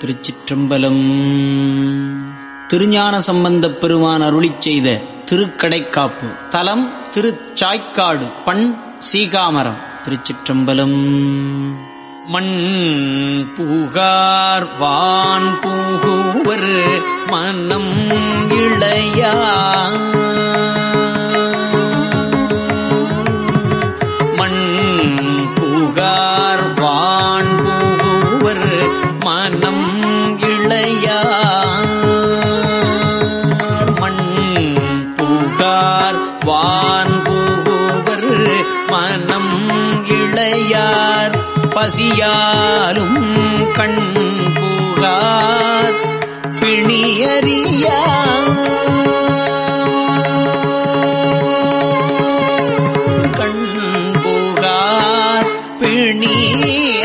திருச்சிற்றம்பலம். திருஞான சம்பந்தப் பெருமான் அருளி செய்த திருக்கடைக்காப்பு. தலம் திருச்சாய்க்காடு பண் சீகாமரம். திருச்சிற்றம்பலம். மண் புகார் வான் பூகுவர் மனம் இளையா. பிணியறியார் கண் பிணி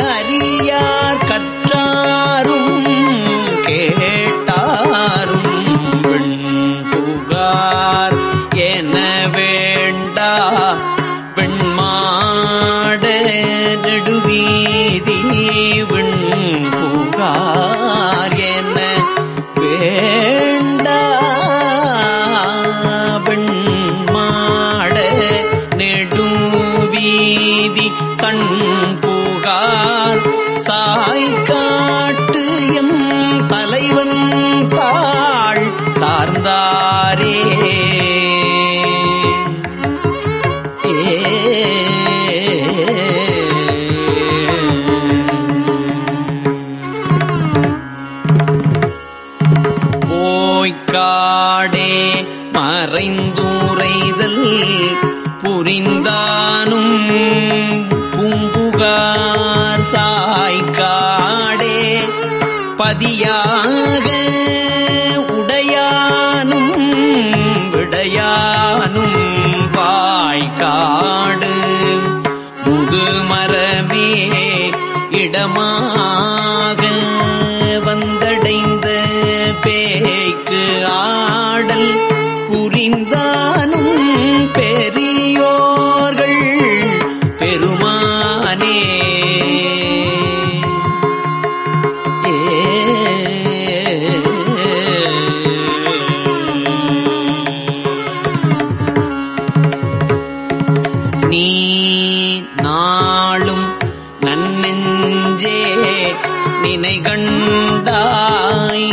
அறியார் கற்றாரும் கேட்டாரும் வெண் என வேண்டா. புரிந்தானும் பெரியோர்கள் பெருமானே. நீ நாளும் நன்னெஞ்சே நினை கண்டாய்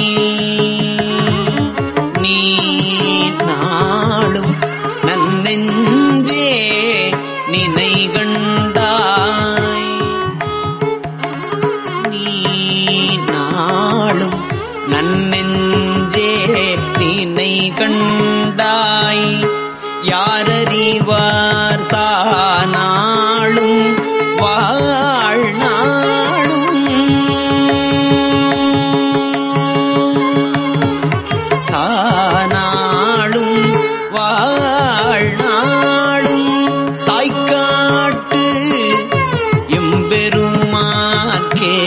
யாரறிவார் சானாளும் வாழ்நாளும். சானாளும் வாழ்நாளும். சாய்க்காட்டு எம்பெருமாற்கே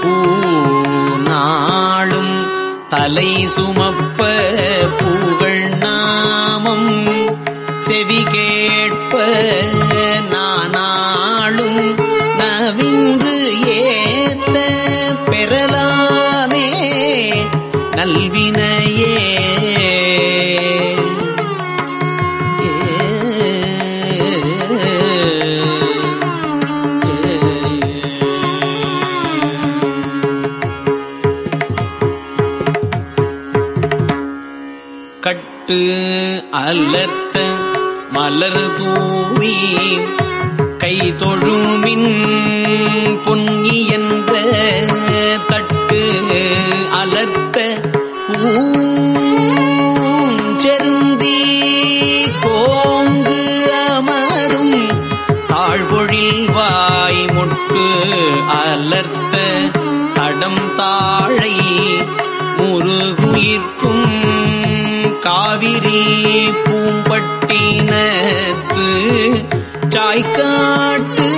பூநாளும் தலை சுமப்ப பூ கட்டு அலர்த்த மலர் தூவி கை தொழுமின் பொன்னியன் பூம்பட்டினத்து சாய்க்காட்டு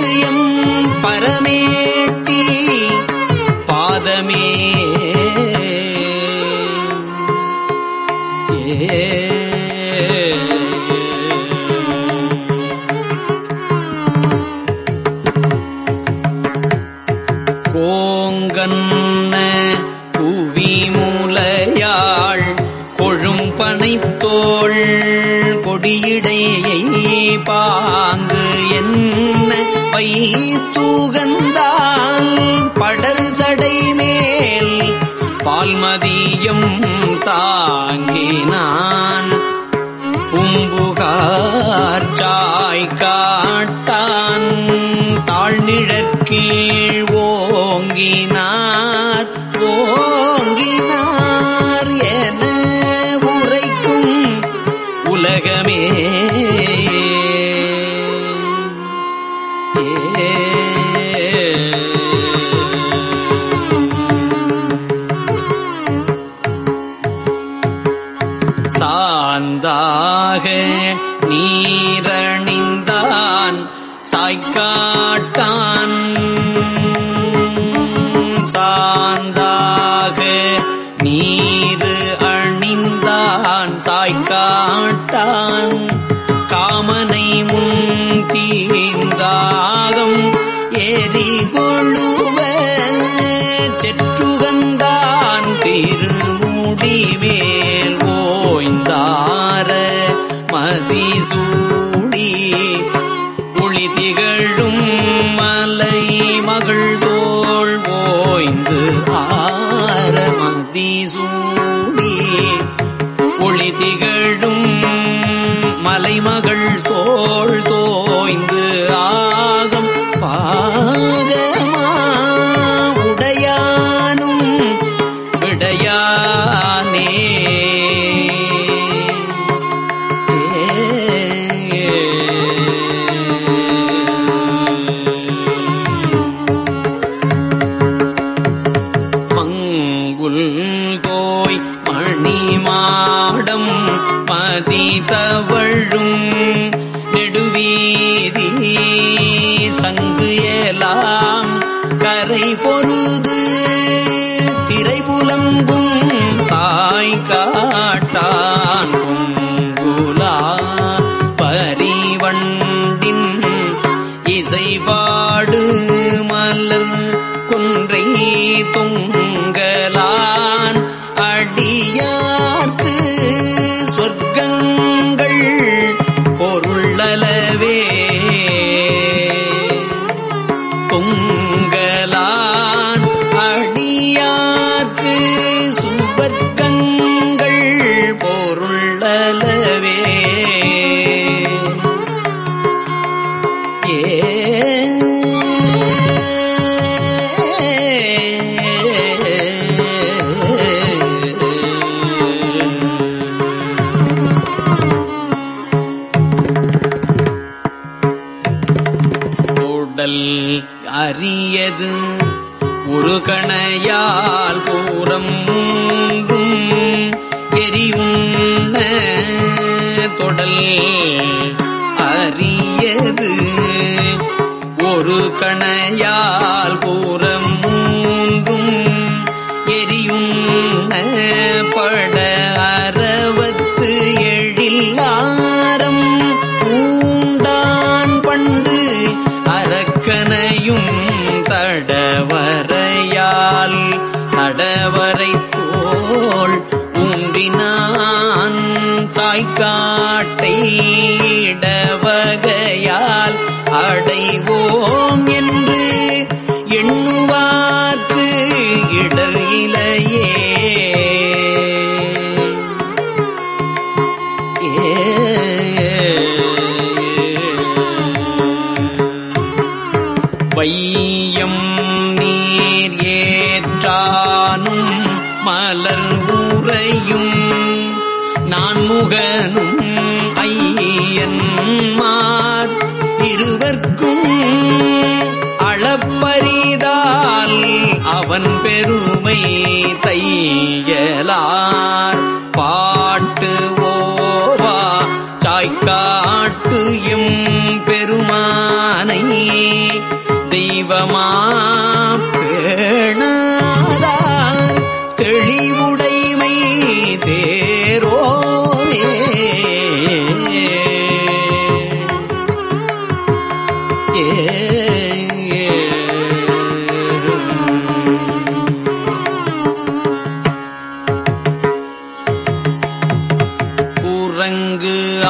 கொழும்பனைத்தோள் கொடியிடையை பாங்கு என்ன பை தூகந்தான் படர் சடை மேல் பால்மதியம் தாங்கினான். பூம்புகார் சாய் காட்டான். தாழ்நிழற்கீழ் ஓங்கினான். சாந்தாக நீரணிந்தான் சாய்க்காட்டான். சாந்தாக நீரு அணிந்தான் சாய்க்காட்டான். காமனை முன் தீந்தாகம் எரி கொழுவ செற்றுகந்தான் திருமுடி மதிசூடி ஒளி திகழும் மலை மகள் தோல் ஓய்ந்து ஆர மதிசூடி ஒளி திகழும் மலைமகள் தோல் தோல் வாழும் நெடுவீதி. சங்கு ஏலாம் கரை பொருது திரைபுலம்பும் சாய் காட்டான் பொங்குலா அடியார்க்கு சுவர்க்கங்கள் பொருளலவே உடல் அரியது. ஒரு கணையால் பூரம் மூன்றும் எரியுண்ண தொடல் அறியது ஒரு கணையால் பூரம் மூன்றும் எரியுண்ண பட சாய்க்காட்டை அடைவோம் என்று எண்ணுவார்க்கு இடர் இலையே. வையம் நீர் ஏற்றானும் மலர் உறையும் நான் முகனும் ஐயன்மார் இருவர்க்கும் அளப்பரிதால் அவன் பெருமை தையலார். பாட்டு ஓவா சாய்க்காட்டு எம் பெருமானை தெய்வமா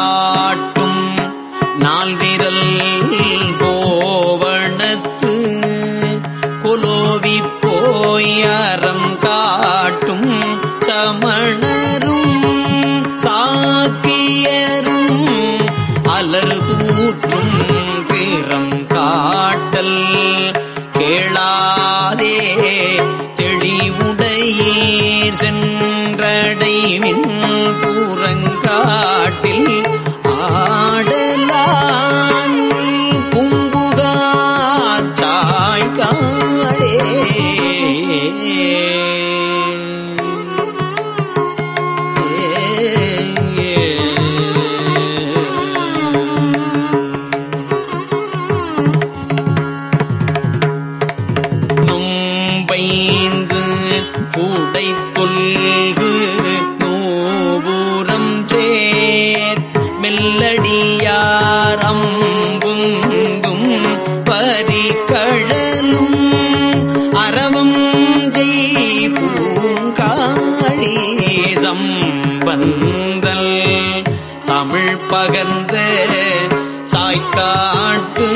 காட்டும் நால்விரல் கோவணத்து குலோவி போய் அறம் காட்டும் சமணரும் சாக்கியரும் அலறு பூற்றும் பிறம் காட்டல் கேளாதே தெளிவுடையீர் சென்றடைவின் பூங்காழி வந்தல். தமிழ் பகர்ந்த சாய்க்காட்டு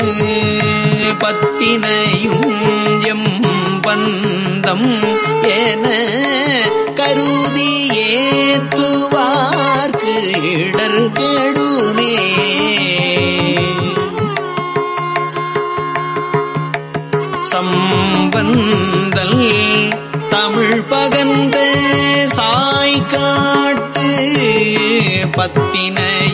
பத்தினையும் எம் பந்தம் என கருதி ஏத்துவார்க்கு இடர் சம்பந்தல் தமிழ் பகந்த சாய்காட்டு பத்தினையும் எம்